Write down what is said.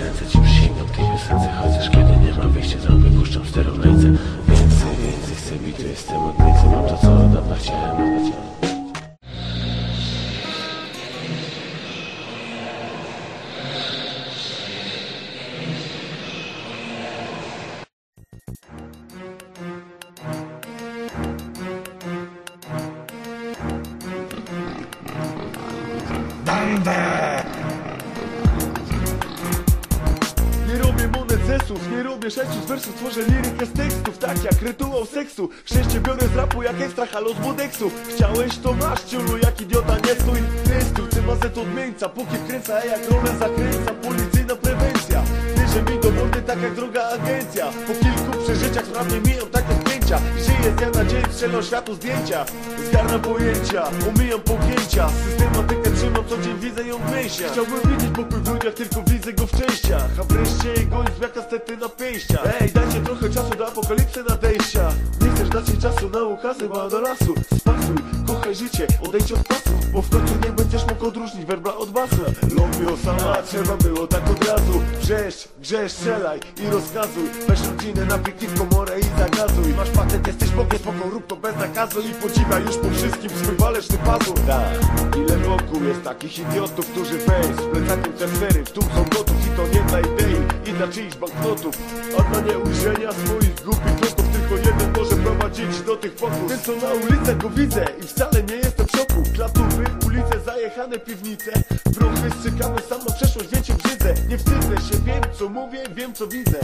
ręce ci przysięgam tej piosence Chociaż kiedy nie ma wyjścia tam wypuszczam w sterownice Więcej, więcej chcę bić, tu jestem od odnicy Mam to co od dawna chciałem oddać Thunder! Nie robię sześciu z wersów Tworzę lirykę z tekstów, tak jak rytuał seksu. Szczęście biorę z rapu jak ekstra halo z Chciałeś to masz ciulu, jak idiota nie stój. Testuj, ty mazet odmieńca Póki wkręca, jak rolę zakręca. Policyjna prewencja. Bierze mi do mordy tak jak droga agencja. Po kilku przeżyciach sprawnie miją takie zdjęcia. Żyję z dnia na dzień, strzelam światu zdjęcia. Zgarnam pojęcia, omijam pogięcia Trzymam, co dzień widzę ją w myślach Chciałbym widzieć pokój w tylko widzę go w częściach. A wreszcie goń z kastety na pięściach. Ej, dajcie trochę czasu do apokalipsy nadejścia. Nie chcesz dać jej czasu na ukazy, ma do lasu. Spasuj, kochaj życie, odejdź od pasu Bo w końcu nie będziesz mógł odróżnić werbla od basu. Lobio sama, trzeba było tak od razu. Grzesz, grzesz, strzelaj i rozkazuj. Weź rodzinę na piknik, komorę i zagazuj Masz Bogiem, spoko, rób to bez nakazu I podziwiaj już po wszystkim swój waleczny pazur. Tak, ile wokół jest takich idiotów, którzy weź Z plecakiem transfery, w są gotów I to nie dla idei i dla czyichś banknotów. A dla nieujrzenia swoich głupich kroków Tylko jeden może prowadzić do tych pokus. Ten co na ulicę go widzę i wcale nie jestem w szoku. Klatówy, ulice, zajechane piwnice. Prochy strzykamy samą przeszłość, wiecie brzydzę Nie wstydzę się, wiem co mówię, wiem co widzę